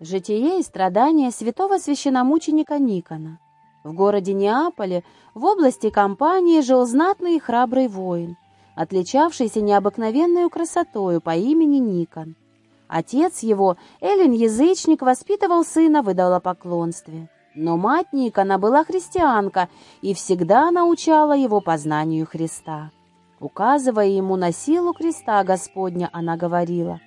Житие и страдания святого священномученика Никона. В городе Неаполе, в области Кампании, жил знатный и храбрый воин, отличавшийся необыкновенной красотою по имени Никон. Отец его, Эллин-язычник, воспитывал сына в идолопоклонстве. Но мать Никона была христианка и всегда научала его познанию Христа. Указывая ему на силу креста Господня, она говорила,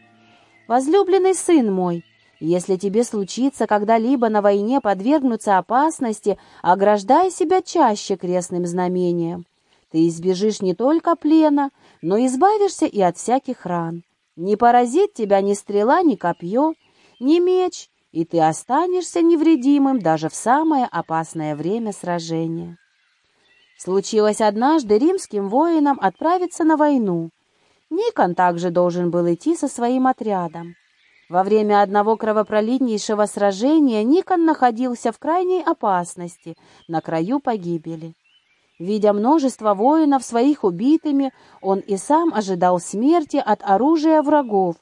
«Возлюбленный сын мой, если тебе случится когда-либо на войне подвергнуться опасности, ограждай себя чаще крестным знамением. Ты избежишь не только плена, но избавишься и от всяких ран. Не поразит тебя ни стрела, ни копье, ни меч, и ты останешься невредимым даже в самое опасное время сражения. Случилось однажды римским воинам отправиться на войну. Никон также должен был идти со своим отрядом. Во время одного кровопролитнейшего сражения Никон находился в крайней опасности, на краю погибели. Видя множество воинов своих убитыми, он и сам ожидал смерти от оружия врагов,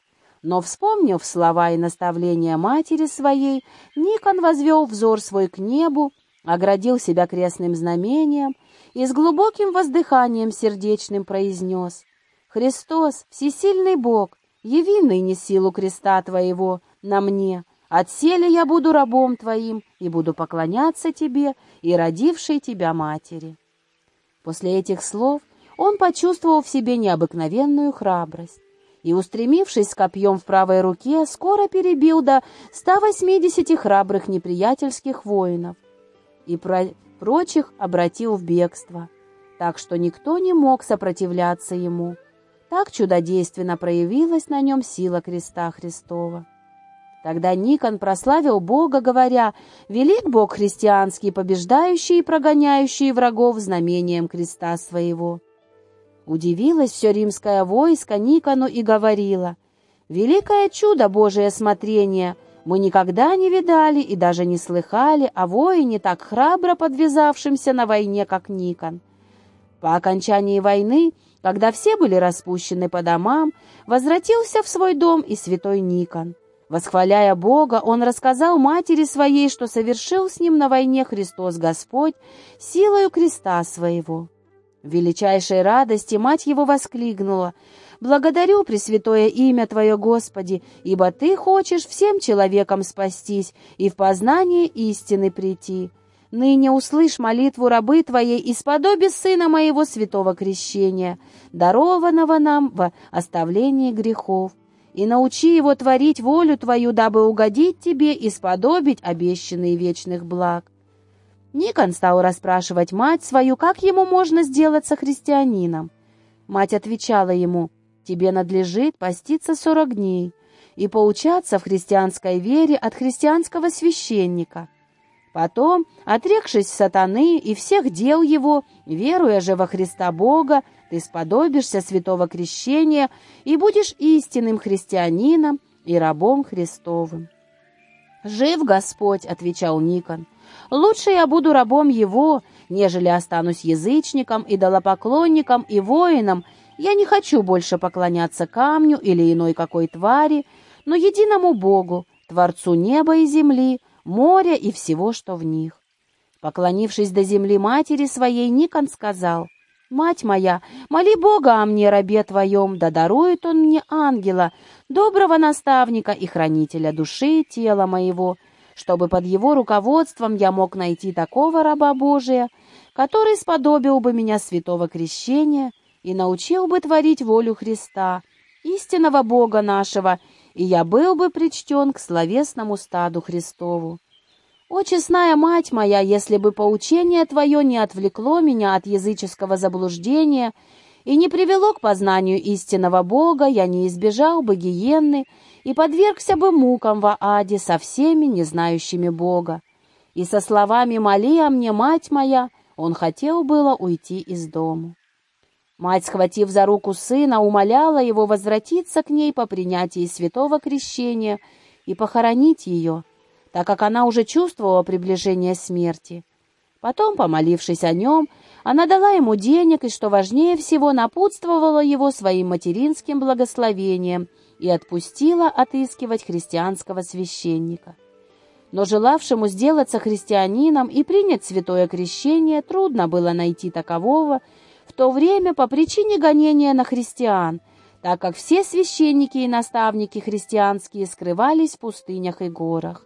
но, вспомнив слова и наставления матери своей, Никон возвел взор свой к небу, оградил себя крестным знамением и с глубоким воздыханием сердечным произнес «Христос, всесильный Бог, Яви ныне силу креста Твоего на мне. Отселе я буду рабом Твоим и буду поклоняться Тебе и родившей Тебя матери». После этих слов он почувствовал в себе необыкновенную храбрость и, устремившись копьем в правой руке, скоро перебил до 180 храбрых неприятельских воинов и про прочих обратил в бегство, так что никто не мог сопротивляться ему. Так чудодейственно проявилась на нем сила креста Христова. Тогда Никон прославил Бога, говоря, «Велик Бог христианский, побеждающий и прогоняющий врагов знамением креста своего». Удивилось все римское войско Никону и говорило, «Великое чудо Божие смотрение! Мы никогда не видали и даже не слыхали о воине, так храбро подвязавшемся на войне, как Никон». По окончании войны когда все были распущены по домам, возвратился в свой дом и святой Никон. Восхваляя Бога, он рассказал матери своей, что совершил с ним на войне Христос Господь силою креста своего. В величайшей радости мать его воскликнула, «Благодарю, Пресвятое имя Твое, Господи, ибо Ты хочешь всем человекам спастись и в познание истины прийти». Ныне услышь молитву рабы Твоей и сподоби Сына Моего святого крещения, дарованного нам в оставлении грехов, и научи его творить волю Твою, дабы угодить Тебе и сподобить обещанные вечных благ. Никон стал расспрашивать мать свою, как ему можно сделаться христианином. Мать отвечала ему, «Тебе надлежит поститься сорок дней и поучаться в христианской вере от христианского священника». Потом, отрекшись сатаны и всех дел его, веруя же во Христа Бога, ты сподобишься святого крещения и будешь истинным христианином и рабом Христовым. «Жив Господь», — отвечал Никон, — «лучше я буду рабом Его, нежели останусь язычником, идолопоклонником и воином. Я не хочу больше поклоняться камню или иной какой твари, но единому Богу, Творцу неба и земли, моря и всего, что в них. Поклонившись до земли матери своей, Никон сказал, «Мать моя, моли Бога о мне, рабе твоем, да дарует он мне ангела, доброго наставника и хранителя души и тела моего, чтобы под его руководством я мог найти такого раба Божия, который сподобил бы меня святого крещения и научил бы творить волю Христа, истинного Бога нашего, и я был бы причтен к словесному стаду Христову. О, честная мать моя, если бы поучение твое не отвлекло меня от языческого заблуждения и не привело к познанию истинного Бога, я не избежал бы гиенны и подвергся бы мукам в аде со всеми, не знающими Бога. И со словами «Моли о мне, мать моя», он хотел было уйти из дому. Мать, схватив за руку сына, умоляла его возвратиться к ней по принятии святого крещения и похоронить ее, так как она уже чувствовала приближение смерти. Потом, помолившись о нем, она дала ему денег и, что важнее всего, напутствовала его своим материнским благословением и отпустила отыскивать христианского священника. Но желавшему сделаться христианином и принять святое крещение трудно было найти такового то время по причине гонения на христиан, так как все священники и наставники христианские скрывались в пустынях и горах.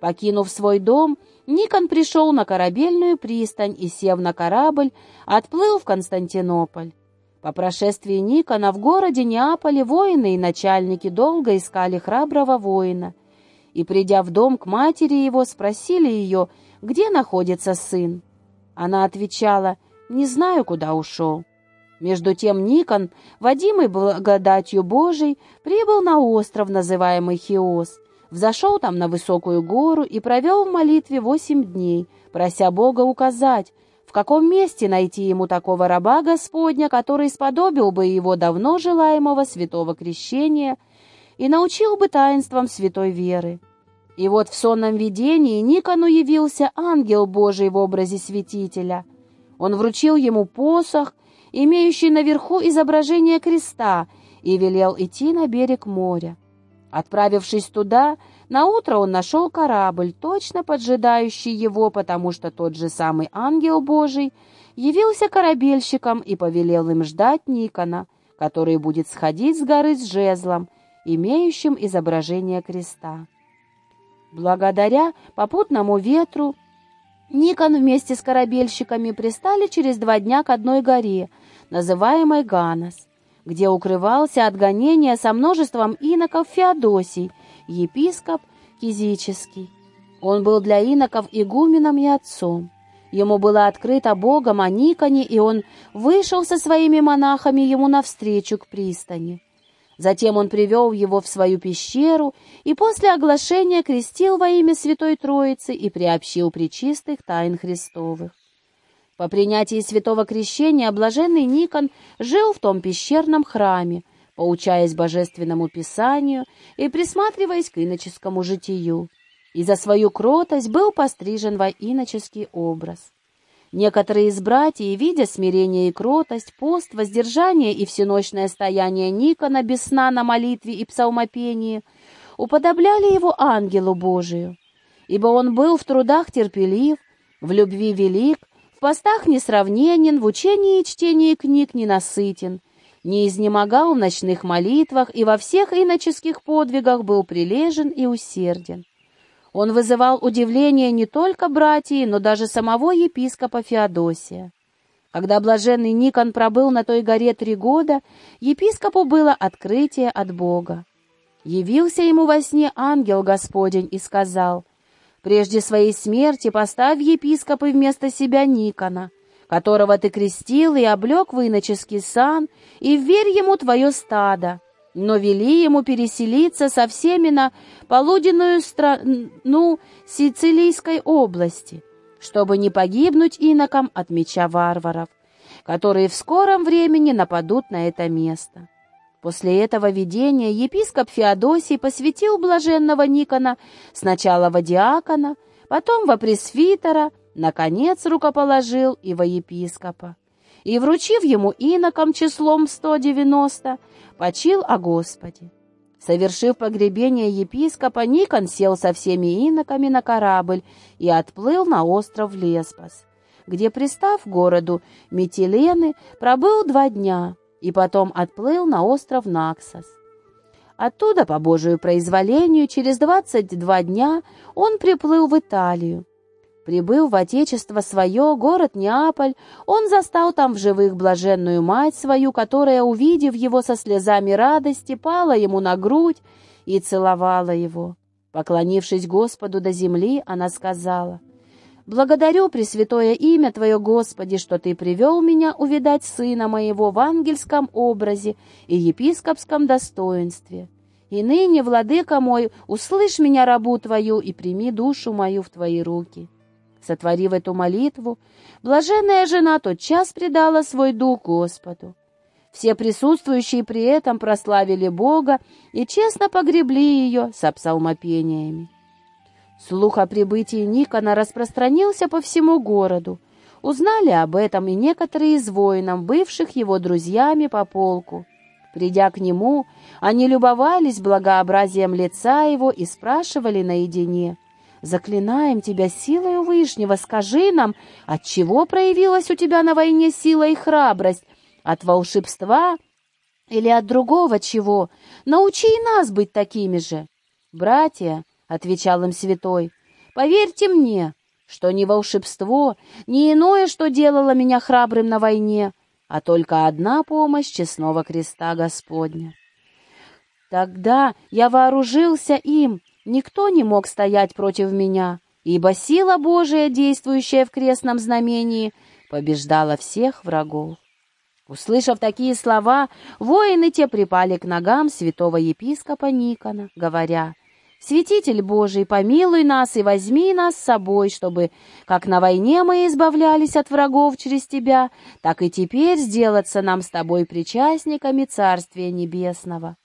Покинув свой дом, Никон пришел на корабельную пристань и, сев на корабль, отплыл в Константинополь. По прошествии Никона в городе Неаполе воины и начальники долго искали храброго воина, и, придя в дом к матери его, спросили ее, где находится сын. Она отвечала, «Не знаю, куда ушел». Между тем Никон, водимый благодатью Божией, прибыл на остров, называемый Хиос, взошел там на высокую гору и провел в молитве восемь дней, прося Бога указать, в каком месте найти ему такого раба Господня, который сподобил бы его давно желаемого святого крещения и научил бы таинствам святой веры. И вот в сонном видении Никону явился ангел Божий в образе святителя. Он вручил ему посох, имеющий наверху изображение креста, и велел идти на берег моря. Отправившись туда, наутро он нашел корабль, точно поджидающий его, потому что тот же самый ангел Божий явился корабельщиком и повелел им ждать Никона, который будет сходить с горы с жезлом, имеющим изображение креста. Благодаря попутному ветру Никон вместе с корабельщиками пристали через два дня к одной горе, называемой Ганос где укрывался от гонения со множеством иноков Феодосий, епископ Кизический. Он был для иноков игуменом и отцом. Ему было открыто Богом о Никоне, и он вышел со своими монахами ему навстречу к пристани. Затем он привел его в свою пещеру и после оглашения крестил во имя Святой Троицы и приобщил причистых тайн Христовых. По принятии святого крещения блаженный Никон жил в том пещерном храме, поучаясь божественному писанию и присматриваясь к иноческому житию, и за свою кротость был пострижен во иноческий образ. Некоторые из братьев, видя смирение и кротость, пост, воздержание и всеночное стояние Никона без сна на молитве и псалмопении, уподобляли его ангелу Божию, ибо он был в трудах терпелив, в любви велик, в постах несравненен, в учении и чтении книг ненасытен, не изнемогал в ночных молитвах и во всех иноческих подвигах был прилежен и усерден. Он вызывал удивление не только братьев, но даже самого епископа Феодосия. Когда блаженный Никон пробыл на той горе три года, епископу было открытие от Бога. Явился ему во сне ангел Господень и сказал — Прежде своей смерти поставь епископы вместо себя Никона, которого ты крестил и облег в иноческий сан, и вверь ему твое стадо, но вели ему переселиться со всеми на полуденную страну Сицилийской области, чтобы не погибнуть инокам от меча варваров, которые в скором времени нападут на это место. После этого видения епископ Феодосий посвятил блаженного Никона сначала во диакона, потом во пресвитера, наконец рукоположил и во епископа. И, вручив ему иноком числом 190, почил о Господе. Совершив погребение епископа, Никон сел со всеми иноками на корабль и отплыл на остров Лесбос, где, пристав к городу Метилены, пробыл два дня — и потом отплыл на остров Наксос. Оттуда, по Божию произволению, через 22 дня он приплыл в Италию. Прибыв в отечество свое, город Неаполь, он застал там в живых блаженную мать свою, которая, увидев его со слезами радости, пала ему на грудь и целовала его. Поклонившись Господу до земли, она сказала, Благодарю, Пресвятое имя Твое, Господи, что Ты привел меня увидать сына моего в ангельском образе и епископском достоинстве. И ныне, Владыка мой, услышь меня, рабу Твою, и прими душу мою в Твои руки». Сотворив эту молитву, блаженная жена тотчас предала свой дух Господу. Все присутствующие при этом прославили Бога и честно погребли ее со псалмопениями. Слух о прибытии Никона распространился по всему городу. Узнали об этом и некоторые из воинов, бывших его друзьями по полку. Придя к нему, они любовались благообразием лица его и спрашивали наедине, «Заклинаем тебя силою Вышнего, скажи нам, от чего проявилась у тебя на войне сила и храбрость? От волшебства или от другого чего? Научи и нас быть такими же!» «Братья», — отвечал им святой, — «поверьте мне, что ни волшебство, ни иное, что делало меня храбрым на войне, а только одна помощь честного креста Господня. Тогда я вооружился им, никто не мог стоять против меня, ибо сила Божия, действующая в крестном знамении, побеждала всех врагов. Услышав такие слова, воины те припали к ногам святого епископа Никона, говоря — Святитель Божий, помилуй нас и возьми нас с собой, чтобы, как на войне мы избавлялись от врагов через Тебя, так и теперь сделаться нам с Тобой причастниками Царствия Небесного.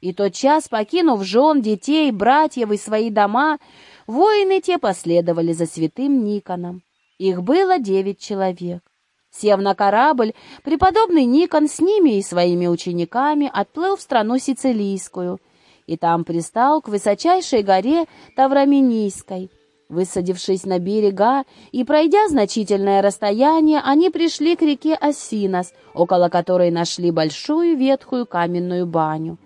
И тот час, покинув жен, детей, братьев и свои дома, воины те последовали за святым Никоном. Их было девять человек. Сев на корабль, преподобный Никон с ними и своими учениками отплыл в страну Сицилийскую — и там пристал к высочайшей горе Тавраминийской. Высадившись на берега и пройдя значительное расстояние, они пришли к реке Осинос, около которой нашли большую ветхую каменную баню,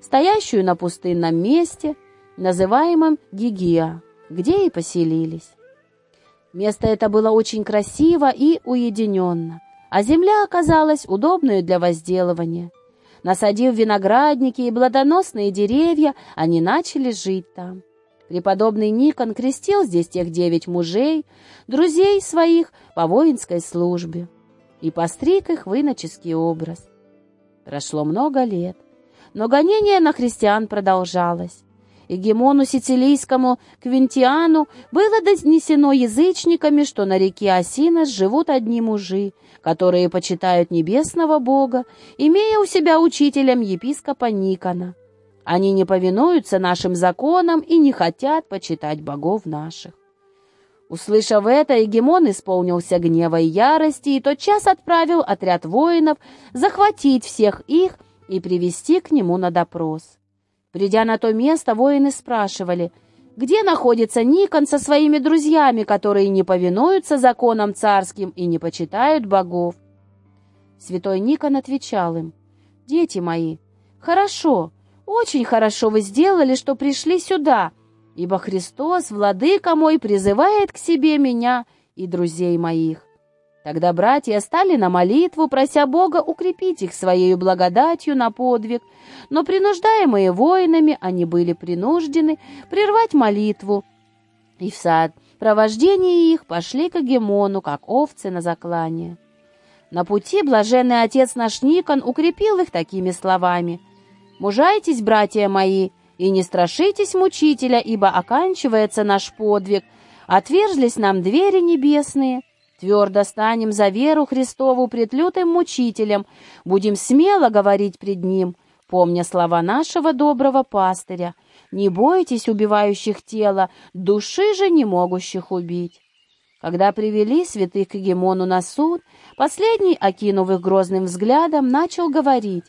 стоящую на пустынном месте, называемом Гигия, где и поселились. Место это было очень красиво и уединенно, а земля оказалась удобной для возделывания. Насадив виноградники и плодоносные деревья, они начали жить там. Преподобный Никон крестил здесь тех девять мужей, друзей своих по воинской службе, и постриг их в иноческий образ. Прошло много лет, но гонение на христиан продолжалось. Егемону Сицилийскому Квинтиану было донесено язычниками, что на реке Осинос живут одни мужи, которые почитают небесного Бога, имея у себя учителем епископа Никона. Они не повинуются нашим законам и не хотят почитать богов наших. Услышав это, Егемон исполнился гнева и ярости и тотчас отправил отряд воинов захватить всех их и привести к нему на допрос. Придя на то место, воины спрашивали, где находится Никон со своими друзьями, которые не повинуются законам царским и не почитают богов. Святой Никон отвечал им, «Дети мои, хорошо, очень хорошо вы сделали, что пришли сюда, ибо Христос, владыка мой, призывает к себе меня и друзей моих. Тогда братья стали на молитву, прося Бога укрепить их своей благодатью на подвиг, но принуждаемые воинами они были принуждены прервать молитву, и в сад провождении их пошли к Гемону, как овцы на заклание. На пути блаженный отец наш Никон укрепил их такими словами «Мужайтесь, братья мои, и не страшитесь мучителя, ибо оканчивается наш подвиг, отверзлись нам двери небесные». Твердо станем за веру Христову пред лютым мучителем, будем смело говорить пред Ним, помня слова нашего доброго пастыря. Не бойтесь убивающих тело, души же не могущих убить. Когда привели святых к Гемону на суд, последний, окинув их грозным взглядом, начал говорить,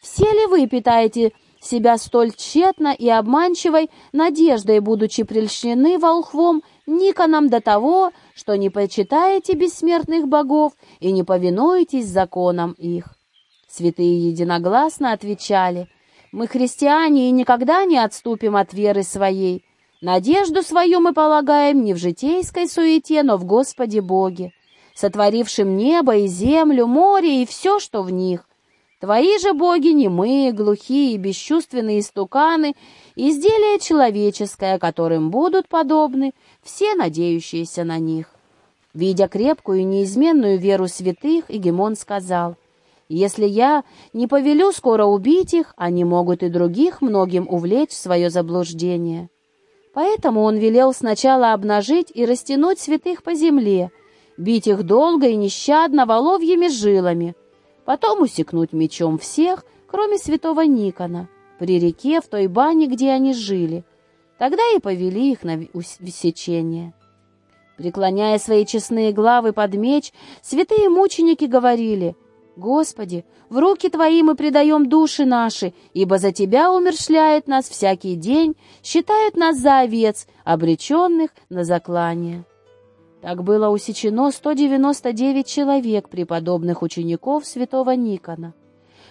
«Все ли вы питаете себя столь тщетно и обманчивой надеждой, будучи прельщены волхвом Никоном до того, что не почитаете бессмертных богов и не повинуетесь законам их. Святые единогласно отвечали, «Мы христиане и никогда не отступим от веры своей. Надежду свою мы полагаем не в житейской суете, но в Господе Боге, сотворившем небо и землю, море и все, что в них. Твои же боги немые, глухие, бесчувственные истуканы, изделие человеческое, которым будут подобны все надеющиеся на них. Видя крепкую и неизменную веру святых, Игемон сказал, «Если я не повелю скоро убить их, они могут и других многим увлечь в свое заблуждение». Поэтому он велел сначала обнажить и растянуть святых по земле, бить их долго и нещадно воловьими жилами, потом усекнуть мечом всех, кроме святого Никона, при реке в той бане, где они жили. Тогда и повели их на высечение. Преклоняя свои честные главы под меч, святые мученики говорили, Господи, в руки Твои мы предаем души наши, ибо за Тебя умершляет нас всякий день, считают нас за овец, обреченных на заклание. Так было усечено 199 человек преподобных учеников святого Никона.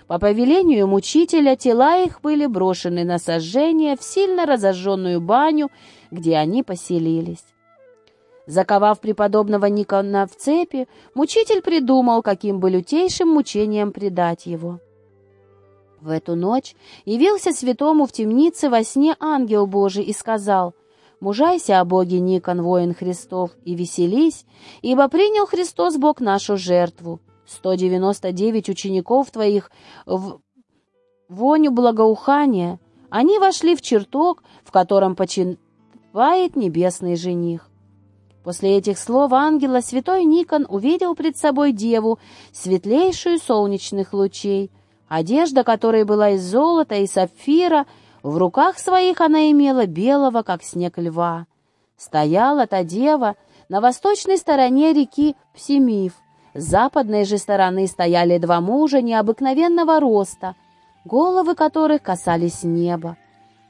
По повелению мучителя тела их были брошены на сожжение в сильно разожженную баню, где они поселились. Заковав преподобного Никона в цепи, мучитель придумал, каким бы лютейшим мучением предать его. В эту ночь явился святому в темнице во сне ангел Божий и сказал, «Мужайся о Боге, Никон, воин Христов, и веселись, ибо принял Христос Бог нашу жертву. 199 учеников твоих в воню благоухания, они вошли в чертог, в котором почивает небесный жених. После этих слов ангела святой Никон увидел пред собой деву, светлейшую солнечных лучей, одежда которой была из золота и сапфира, в руках своих она имела белого, как снег льва. Стояла та дева на восточной стороне реки Псимиф, с западной же стороны стояли два мужа необыкновенного роста, головы которых касались неба.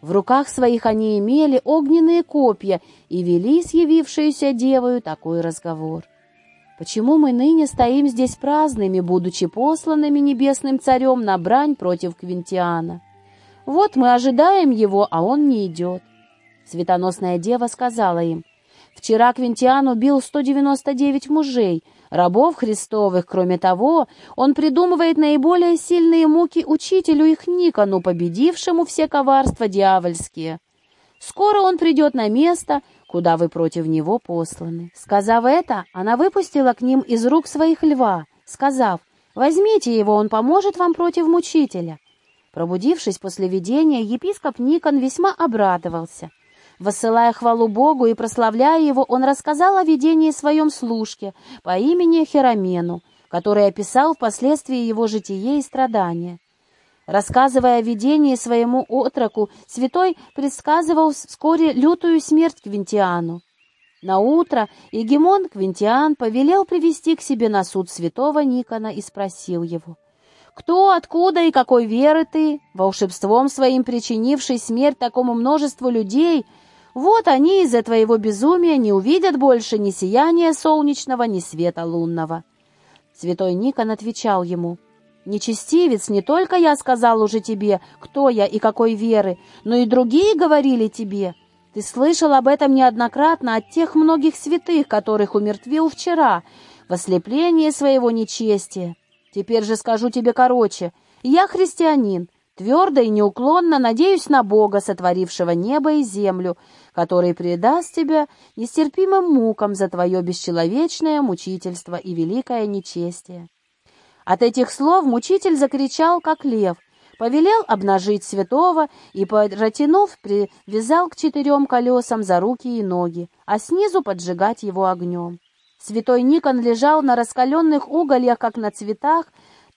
В руках своих они имели огненные копья и вели с явившуюся девою такой разговор. Почему мы ныне стоим здесь праздными, будучи посланными небесным царем на брань против Квинтиана? Вот мы ожидаем его, а он не идет. Светоносная дева сказала им, «Вчера Квинтиан убил 199 мужей, рабов Христовых. Кроме того, он придумывает наиболее сильные муки учителю их Никону, победившему все коварства дьявольские. Скоро он придет на место, куда вы против него посланы». Сказав это, она выпустила к ним из рук своих льва, сказав, «Возьмите его, он поможет вам против мучителя». Пробудившись после видения, епископ Никон весьма обрадовался — Воссылая хвалу Богу и прославляя его, он рассказал о видении своем служке по имени Херамену, который описал впоследствии его житие и страдания. Рассказывая о видении своему отроку, святой предсказывал вскоре лютую смерть Квинтиану. На утро Егемон Квинтиан повелел привести к себе на суд святого Никона и спросил его, «Кто, откуда и какой веры ты, волшебством своим причинивший смерть такому множеству людей, вот они из-за твоего безумия не увидят больше ни сияния солнечного, ни света лунного». Святой Никон отвечал ему, «Нечестивец, не только я сказал уже тебе, кто я и какой веры, но и другие говорили тебе. Ты слышал об этом неоднократно от тех многих святых, которых умертвил вчера, в ослеплении своего нечестия. Теперь же скажу тебе короче. Я христианин, Твердо и неуклонно надеюсь на Бога, сотворившего небо и землю, который предаст тебя нестерпимым мукам за твое бесчеловечное мучительство и великое нечестие». От этих слов мучитель закричал, как лев, повелел обнажить святого и, протянув, привязал к четырем колесам за руки и ноги, а снизу поджигать его огнем. Святой Никон лежал на раскаленных угольях, как на цветах,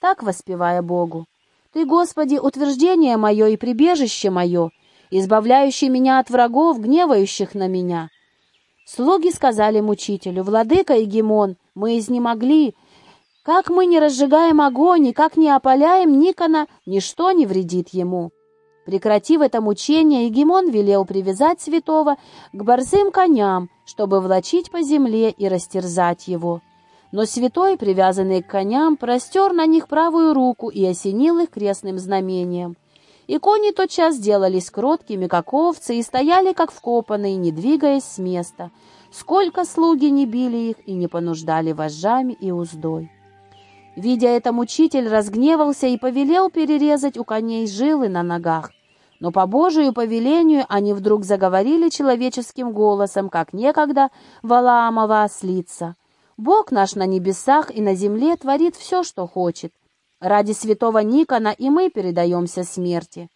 так воспевая Богу. Ты, Господи, утверждение мое и прибежище мое, избавляющий меня от врагов, гневающих на меня. Слуги сказали мучителю, «Владыка Егемон, мы изнемогли. Как мы не разжигаем огонь и как не опаляем Никона, ничто не вредит ему». Прекратив это мучение, Егемон велел привязать святого к борзым коням, чтобы влачить по земле и растерзать его. Но святой, привязанный к коням, простер на них правую руку и осенил их крестным знамением. И кони тотчас сделались кроткими, как овцы, и стояли, как вкопанные, не двигаясь с места, сколько слуги не били их и не понуждали вожжами и уздой. Видя это, мучитель разгневался и повелел перерезать у коней жилы на ногах. Но по Божию повелению они вдруг заговорили человеческим голосом, как некогда Валаамова ослица — Бог наш на небесах и на земле творит все, что хочет. Ради святого Никона и мы передаемся смерти.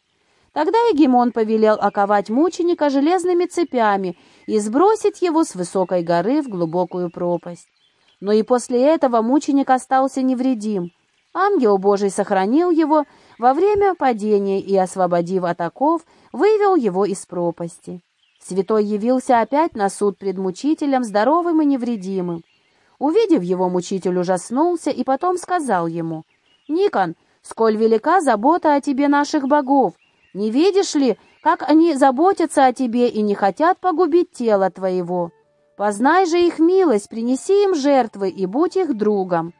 Тогда Егемон повелел оковать мученика железными цепями и сбросить его с высокой горы в глубокую пропасть. Но и после этого мученик остался невредим. Ангел Божий сохранил его во время падения и, освободив от оков, вывел его из пропасти. Святой явился опять на суд пред мучителем, здоровым и невредимым. Увидев его, мучитель ужаснулся и потом сказал ему, Никон, сколь велика забота о тебе наших богов! Не видишь ли, как они заботятся о тебе и не хотят погубить тело твоего? Познай же их милость, принеси им жертвы и будь их другом».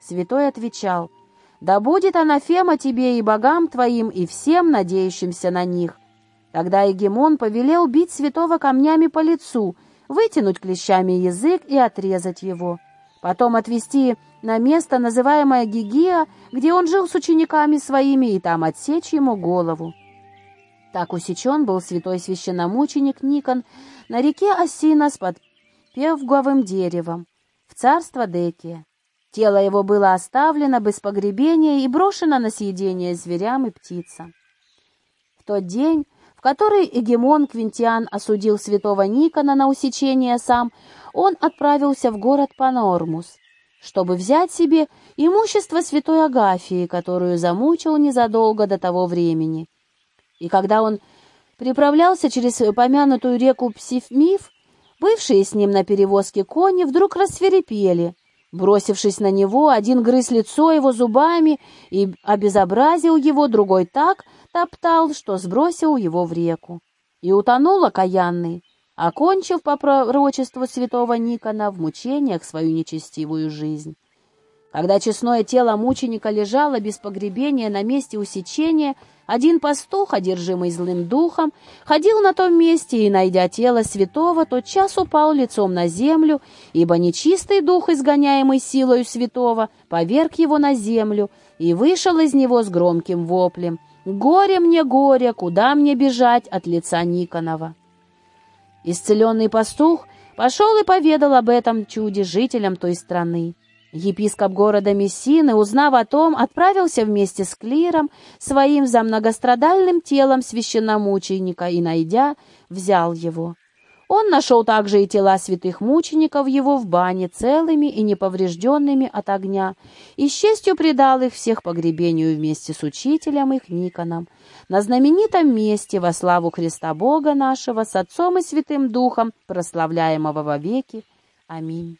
Святой отвечал, «Да будет анафема тебе и богам твоим, и всем, надеющимся на них». Тогда Егемон повелел бить святого камнями по лицу, вытянуть клещами язык и отрезать его. Потом отвести на место, называемое Гигия, где он жил с учениками своими, и там отсечь ему голову. Так усечен был святой священномученик Никон на реке Осина с подпевговым деревом в царство Декия. Тело его было оставлено без погребения и брошено на съедение зверям и птицам. В тот день, в который Эгемон Квинтиан осудил святого Никона на усечение сам, он отправился в город Панормус, чтобы взять себе имущество святой Агафии, которую замучил незадолго до того времени — и когда он приправлялся через помянутую реку Псифмиф, бывшие с ним на перевозке кони вдруг рассверепели. Бросившись на него, один грыз лицо его зубами и обезобразил его, другой так топтал, что сбросил его в реку. И утонул окаянный, окончив по пророчеству святого Никона в мучениях свою нечестивую жизнь. Когда честное тело мученика лежало без погребения на месте усечения, один пастух, одержимый злым духом, ходил на том месте и, найдя тело святого, тотчас упал лицом на землю, ибо нечистый дух, изгоняемый силою святого, поверг его на землю и вышел из него с громким воплем «Горе мне, горе, куда мне бежать от лица Никонова?» Исцеленный пастух пошел и поведал об этом чуде жителям той страны. Епископ города Мессины, узнав о том, отправился вместе с клиром своим за многострадальным телом священномученика и, найдя, взял его. Он нашел также и тела святых мучеников его в бане целыми и неповрежденными от огня, и с честью предал их всех погребению вместе с учителем их Никоном, на знаменитом месте во славу Христа Бога нашего с Отцом и Святым Духом, прославляемого во веки. Аминь.